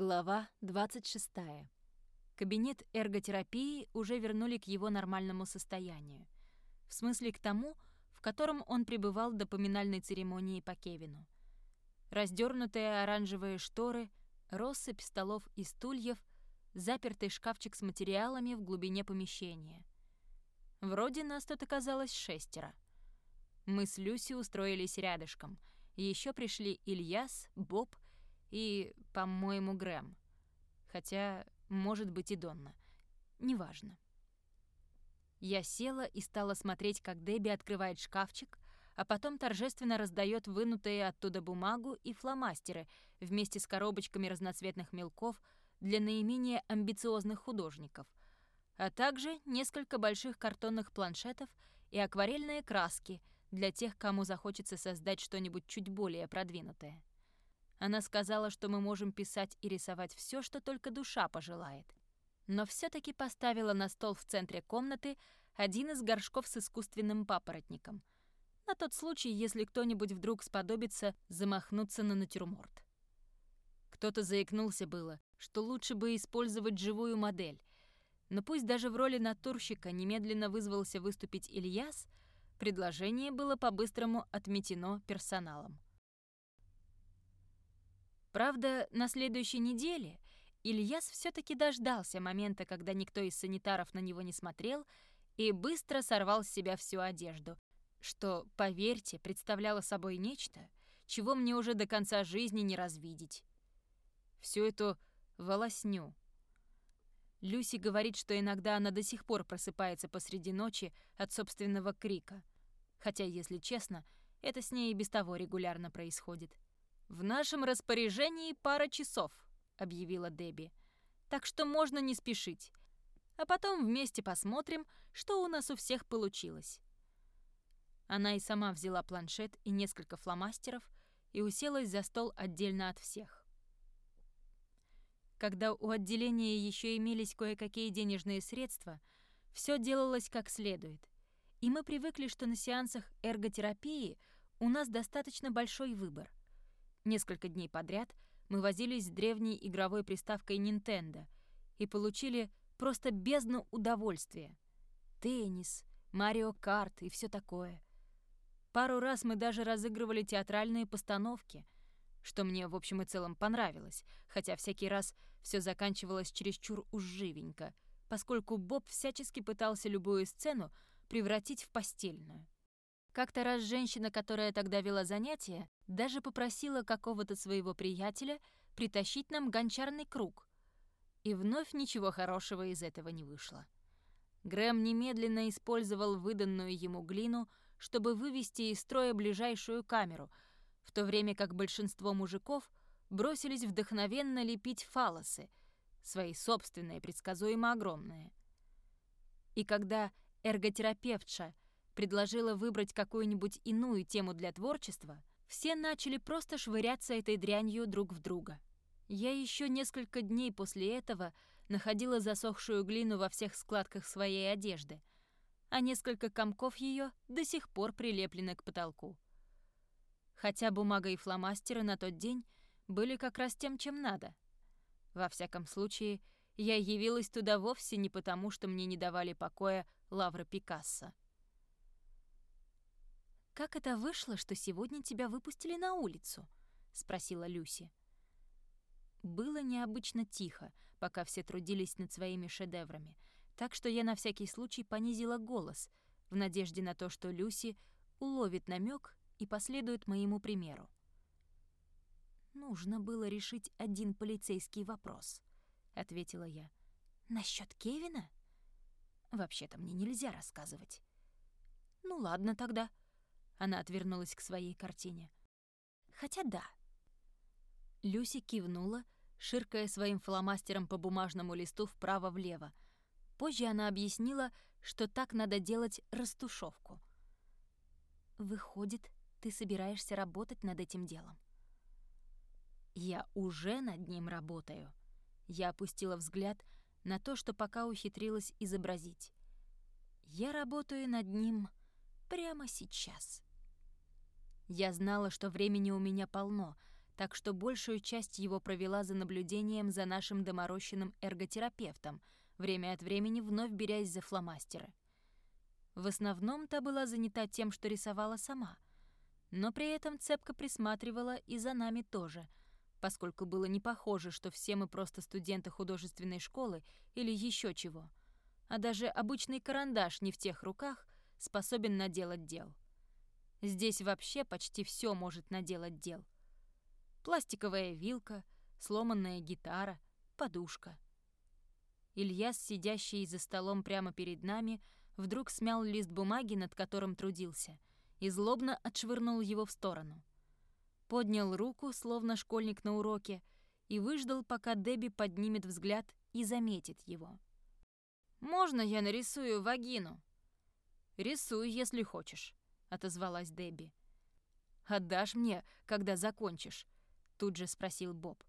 Глава 26. Кабинет эрготерапии уже вернули к его нормальному состоянию. В смысле к тому, в котором он пребывал до поминальной церемонии по Кевину. Раздернутые оранжевые шторы, россыпь столов и стульев, запертый шкафчик с материалами в глубине помещения. Вроде нас тут оказалось шестеро. Мы с Люси устроились рядышком. Еще пришли Ильяс, Боб — и, по-моему, Грэм. Хотя, может быть, и Донна. Неважно. Я села и стала смотреть, как Дебби открывает шкафчик, а потом торжественно раздает вынутые оттуда бумагу и фломастеры вместе с коробочками разноцветных мелков для наименее амбициозных художников, а также несколько больших картонных планшетов и акварельные краски для тех, кому захочется создать что-нибудь чуть более продвинутое. Она сказала, что мы можем писать и рисовать все, что только душа пожелает. Но все таки поставила на стол в центре комнаты один из горшков с искусственным папоротником, на тот случай, если кто-нибудь вдруг сподобится замахнуться на натюрморт. Кто-то заикнулся было, что лучше бы использовать живую модель, но пусть даже в роли натурщика немедленно вызвался выступить Ильяс, предложение было по-быстрому отметено персоналом. Правда, на следующей неделе Ильяс все таки дождался момента, когда никто из санитаров на него не смотрел, и быстро сорвал с себя всю одежду, что, поверьте, представляло собой нечто, чего мне уже до конца жизни не развидеть. Всю эту волосню. Люси говорит, что иногда она до сих пор просыпается посреди ночи от собственного крика. Хотя, если честно, это с ней и без того регулярно происходит. «В нашем распоряжении пара часов», — объявила Дебби. «Так что можно не спешить. А потом вместе посмотрим, что у нас у всех получилось». Она и сама взяла планшет и несколько фломастеров и уселась за стол отдельно от всех. Когда у отделения еще имелись кое-какие денежные средства, все делалось как следует. И мы привыкли, что на сеансах эрготерапии у нас достаточно большой выбор. Несколько дней подряд мы возились с древней игровой приставкой Nintendo и получили просто бездну удовольствия. Теннис, Марио Карт и все такое. Пару раз мы даже разыгрывали театральные постановки, что мне, в общем и целом, понравилось, хотя всякий раз все заканчивалось чересчур уж живенько, поскольку Боб всячески пытался любую сцену превратить в постельную. Как-то раз женщина, которая тогда вела занятия, даже попросила какого-то своего приятеля притащить нам гончарный круг. И вновь ничего хорошего из этого не вышло. Грэм немедленно использовал выданную ему глину, чтобы вывести из строя ближайшую камеру, в то время как большинство мужиков бросились вдохновенно лепить фалосы, свои собственные, предсказуемо огромные. И когда эрготерапевтша предложила выбрать какую-нибудь иную тему для творчества, все начали просто швыряться этой дрянью друг в друга. Я еще несколько дней после этого находила засохшую глину во всех складках своей одежды, а несколько комков ее до сих пор прилеплены к потолку. Хотя бумага и фломастеры на тот день были как раз тем, чем надо. Во всяком случае, я явилась туда вовсе не потому, что мне не давали покоя лавры Пикассо. «Как это вышло, что сегодня тебя выпустили на улицу?» — спросила Люси. Было необычно тихо, пока все трудились над своими шедеврами, так что я на всякий случай понизила голос, в надежде на то, что Люси уловит намек и последует моему примеру. «Нужно было решить один полицейский вопрос», — ответила я. «Насчёт Кевина?» «Вообще-то мне нельзя рассказывать». «Ну ладно тогда», она отвернулась к своей картине. «Хотя да». Люси кивнула, ширкая своим фломастером по бумажному листу вправо-влево. Позже она объяснила, что так надо делать растушевку. «Выходит, ты собираешься работать над этим делом?» «Я уже над ним работаю». Я опустила взгляд на то, что пока ухитрилась изобразить. «Я работаю над ним прямо сейчас». Я знала, что времени у меня полно, так что большую часть его провела за наблюдением за нашим доморощенным эрготерапевтом, время от времени вновь берясь за фломастеры. В основном та была занята тем, что рисовала сама, но при этом цепко присматривала и за нами тоже, поскольку было не похоже, что все мы просто студенты художественной школы или еще чего, а даже обычный карандаш не в тех руках способен наделать дел. Здесь вообще почти все может наделать дел. Пластиковая вилка, сломанная гитара, подушка. Ильяс, сидящий за столом прямо перед нами, вдруг смял лист бумаги, над которым трудился, и злобно отшвырнул его в сторону. Поднял руку, словно школьник на уроке, и выждал, пока Дебби поднимет взгляд и заметит его. «Можно я нарисую вагину?» «Рисуй, если хочешь», — отозвалась Дебби. «Отдашь мне, когда закончишь?» — тут же спросил Боб.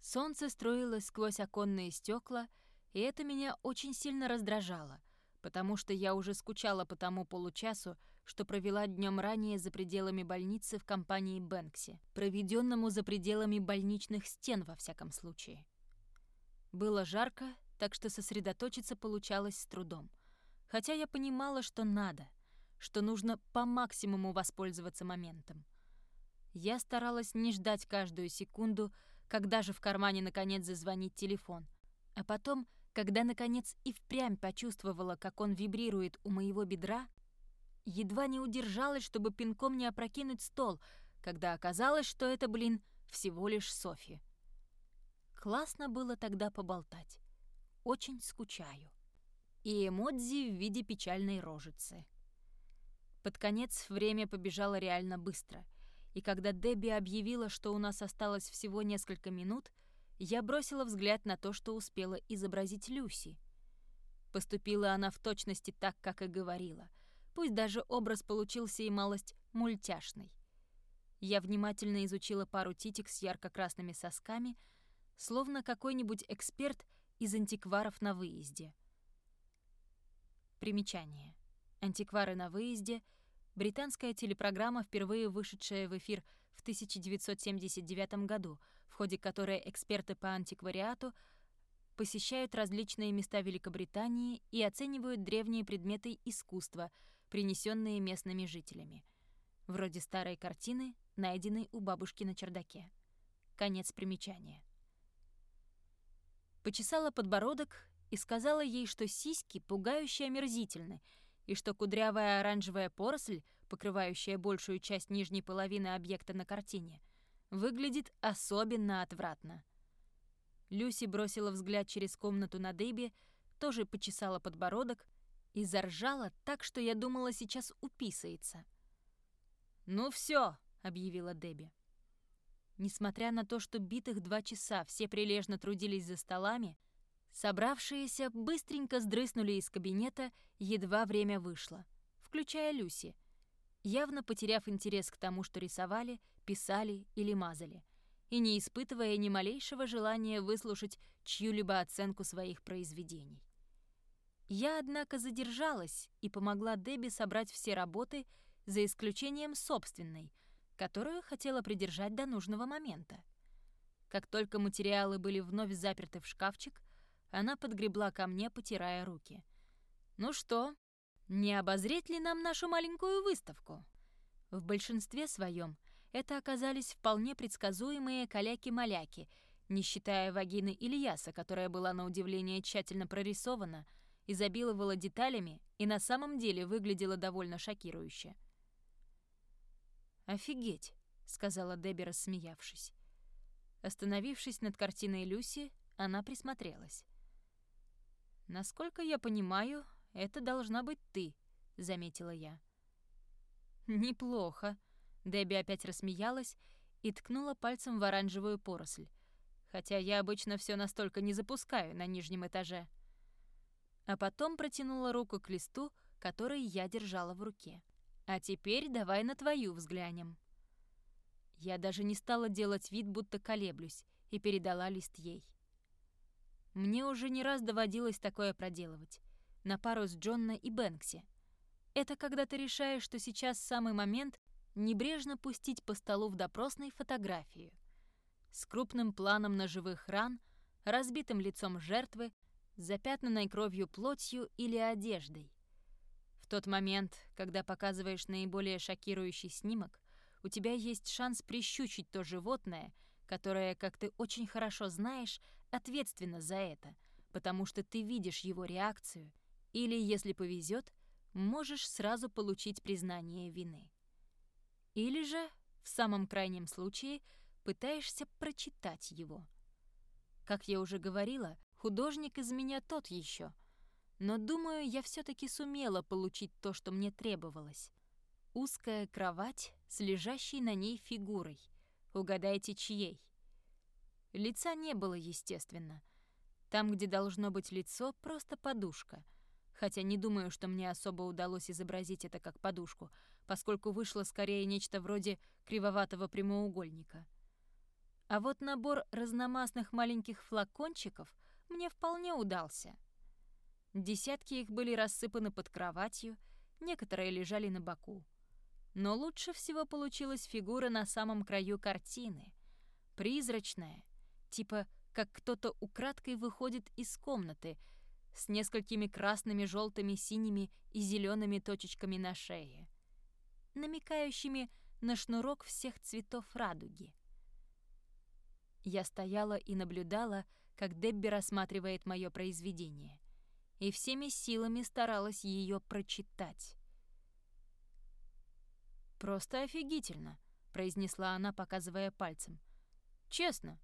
Солнце строилось сквозь оконные стекла, и это меня очень сильно раздражало, потому что я уже скучала по тому получасу, что провела днем ранее за пределами больницы в компании Бэнкси, проведенному за пределами больничных стен во всяком случае. Было жарко, так что сосредоточиться получалось с трудом. Хотя я понимала, что надо, что нужно по максимуму воспользоваться моментом. Я старалась не ждать каждую секунду, когда же в кармане наконец зазвонит телефон, а потом — когда, наконец, и впрямь почувствовала, как он вибрирует у моего бедра, едва не удержалась, чтобы пинком не опрокинуть стол, когда оказалось, что это, блин, всего лишь Софи. Классно было тогда поболтать. Очень скучаю. И эмодзи в виде печальной рожицы. Под конец время побежало реально быстро, и когда Дебби объявила, что у нас осталось всего несколько минут — я бросила взгляд на то, что успела изобразить Люси. Поступила она в точности так, как и говорила, пусть даже образ получился и малость мультяшный. Я внимательно изучила пару титик с ярко-красными сосками, словно какой-нибудь эксперт из антикваров на выезде. Примечание. Антиквары на выезде — британская телепрограмма, впервые вышедшая в эфир в 1979 году — ходе которой эксперты по антиквариату посещают различные места Великобритании и оценивают древние предметы искусства, принесенные местными жителями. Вроде старой картины, найденной у бабушки на чердаке. Конец примечания. Почесала подбородок и сказала ей, что сиськи пугающе омерзительны, и что кудрявая оранжевая поросль, покрывающая большую часть нижней половины объекта на картине, выглядит особенно отвратно. Люси бросила взгляд через комнату на Дебби, тоже почесала подбородок и заржала так, что я думала, сейчас уписается. «Ну все, объявила Дебби. Несмотря на то, что битых два часа все прилежно трудились за столами, собравшиеся быстренько сдрыснули из кабинета, едва время вышло, включая Люси, явно потеряв интерес к тому, что рисовали, писали или мазали, и не испытывая ни малейшего желания выслушать чью-либо оценку своих произведений. Я, однако, задержалась и помогла Дебби собрать все работы, за исключением собственной, которую хотела придержать до нужного момента. Как только материалы были вновь заперты в шкафчик, она подгребла ко мне, потирая руки. «Ну что, не обозреть ли нам нашу маленькую выставку?» В большинстве своем это оказались вполне предсказуемые каляки-маляки, не считая вагины Ильяса, которая была на удивление тщательно прорисована, изобиловала деталями и на самом деле выглядела довольно шокирующе. «Офигеть», — сказала Дебби, рассмеявшись. Остановившись над картиной Люси, она присмотрелась. «Насколько я понимаю, это должна быть ты», — заметила я. «Неплохо», Дебби опять рассмеялась и ткнула пальцем в оранжевую поросль. Хотя я обычно все настолько не запускаю на нижнем этаже. А потом протянула руку к листу, который я держала в руке. «А теперь давай на твою взглянем». Я даже не стала делать вид, будто колеблюсь, и передала лист ей. Мне уже не раз доводилось такое проделывать. На пару с Джонна и Бэнкси. Это когда ты решаешь, что сейчас самый момент небрежно пустить по столу в допросной фотографию. с крупным планом ножевых ран, разбитым лицом жертвы, запятнанной кровью плотью или одеждой. В тот момент, когда показываешь наиболее шокирующий снимок, у тебя есть шанс прищучить то животное, которое, как ты очень хорошо знаешь, ответственно за это, потому что ты видишь его реакцию, или, если повезет, можешь сразу получить признание вины. Или же, в самом крайнем случае, пытаешься прочитать его. Как я уже говорила, художник из меня тот еще, но думаю, я все-таки сумела получить то, что мне требовалось. Узкая кровать с лежащей на ней фигурой. Угадайте, чьей? Лица не было, естественно. Там, где должно быть лицо, просто подушка. Хотя не думаю, что мне особо удалось изобразить это как подушку, поскольку вышло скорее нечто вроде кривоватого прямоугольника. А вот набор разномастных маленьких флакончиков мне вполне удался. Десятки их были рассыпаны под кроватью, некоторые лежали на боку. Но лучше всего получилась фигура на самом краю картины. Призрачная, типа как кто-то украдкой выходит из комнаты с несколькими красными, желтыми, синими и зелеными точечками на шее, намекающими на шнурок всех цветов радуги. Я стояла и наблюдала, как Дебби рассматривает мое произведение, и всеми силами старалась ее прочитать. «Просто офигительно», — произнесла она, показывая пальцем. «Честно,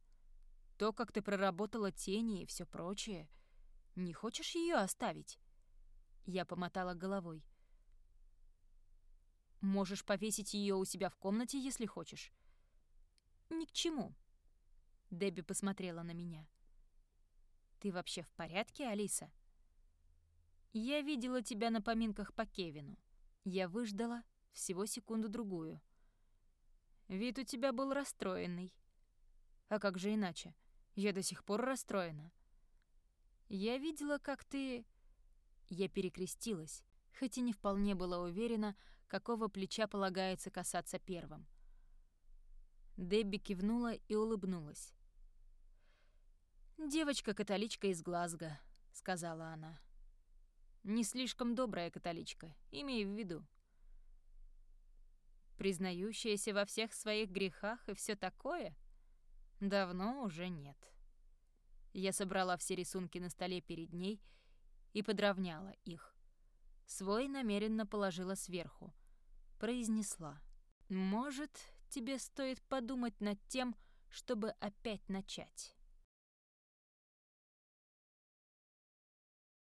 то, как ты проработала тени и все прочее, не хочешь ее оставить?» Я помотала головой. «Можешь повесить ее у себя в комнате, если хочешь». «Ни к чему». Дебби посмотрела на меня. «Ты вообще в порядке, Алиса?» «Я видела тебя на поминках по Кевину. Я выждала, всего секунду-другую. Вид у тебя был расстроенный. А как же иначе? Я до сих пор расстроена. Я видела, как ты... Я перекрестилась, хоть и не вполне была уверена, какого плеча полагается касаться первым. Дебби кивнула и улыбнулась. «Девочка-католичка из Глазго», — сказала она. «Не слишком добрая католичка, имей в виду признающаяся во всех своих грехах и все такое? Давно уже нет. Я собрала все рисунки на столе перед ней и подровняла их. Свой намеренно положила сверху. Произнесла. «Может, тебе стоит подумать над тем, чтобы опять начать».